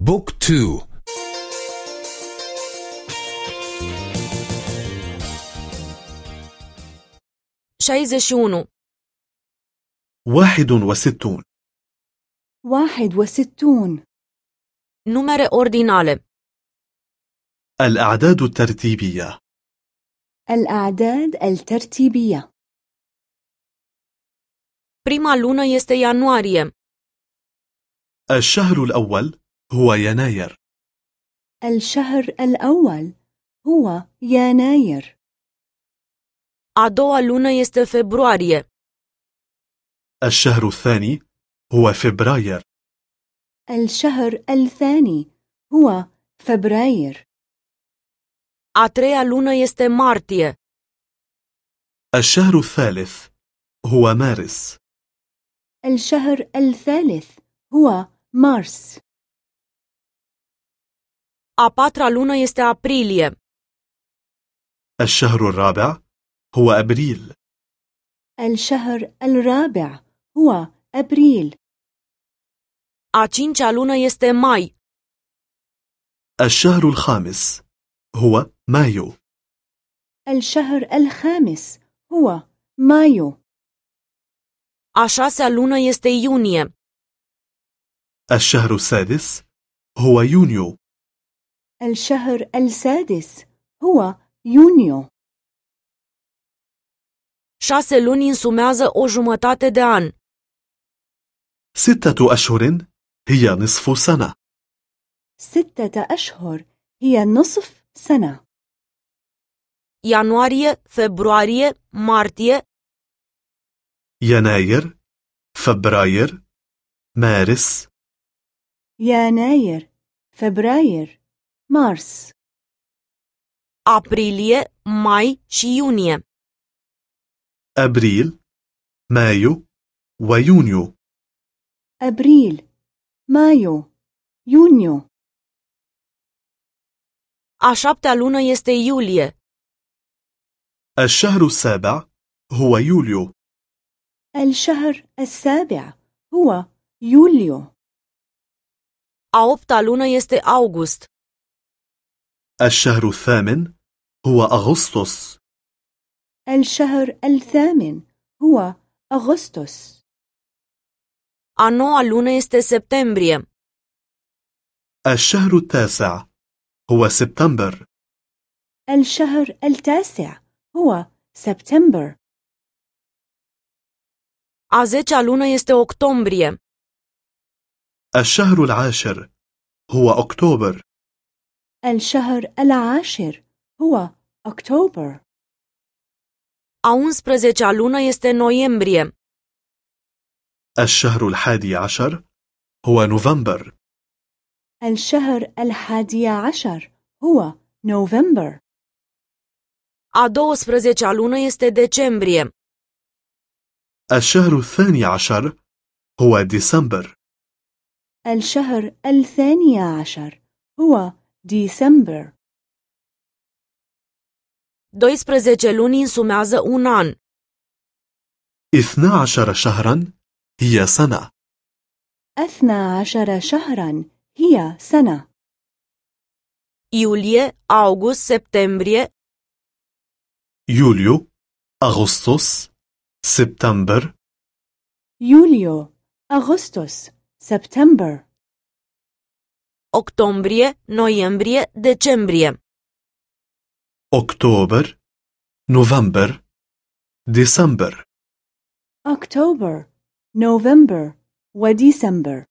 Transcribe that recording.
Book two. șaizeci și unu واحد وستون. واحد وستون. numere ordinale الأعداد الترتيبية. الأعداد الترتيبية. Prima lună este ianuarie. الشهر الأول هو يناير. الشهر الأول هو يناير. A doua lună este februarie. الشهر الثاني هو فبراير. الشهر الثاني هو فبراير. A treia lună este martie. الشهر الثالث هو مارس. الشهر الثالث هو مارس. A patra lună este aprilie. الشهر الرابع هو أبريل الشهر الرابع هو أبريل A cincea lună este mai. الشهر الخامس هو مايو الشهر الخامس هو مايو A șasea lună este iunie. الشهر السادس هو يونيو الشهر السادس هو يونيو. Șase luni însumează o jumătate de an. ستة أشهر هي نصف سنة. ستة أشهر هي نصف سنة. Ianuarie, februarie, martie, يناير فبراير مارس. يناير فبراير مارس aprilie, mai și iunie. أبريل مايو ويونيو أبريل مايو يونيو A șaptea lună este iulie. الشهر السابع هو يوليو الشهر السابع هو يوليو A opta lună este august. الشهر الثامن هو أغسطس. الشهر الثامن هو أغسطس. A noua lună este septembrie. الشهر التاسع هو سبتمبر. الشهر التاسع هو سبتمبر. A zecea lună este octombrie. الشهر العاشر هو أكتوبر. الشهر العاشر هو أكتوبر A unsprezecea lună este noiembrie. الشهر الحادي عشر هو نوفمبر الشهر الحادي عشر هو نوفمبر A douăsprezecea lună este decembrie. الشهر الثاني عشر هو ديسمبر الشهر الثاني عشر هو ديسمبر 12 luni însumează un an. اثنا عشر شهرا هي سنة أثنى عشر شهرا هي سنة Iulie, august, septembrie, يوليو أغسطس سبتمبر يوليو أغسطس سبتمبر octombrie, noiembrie, decembrie. أكتوبر نوفمبر ديسمبر أكتوبر نوفمبر وديسمبر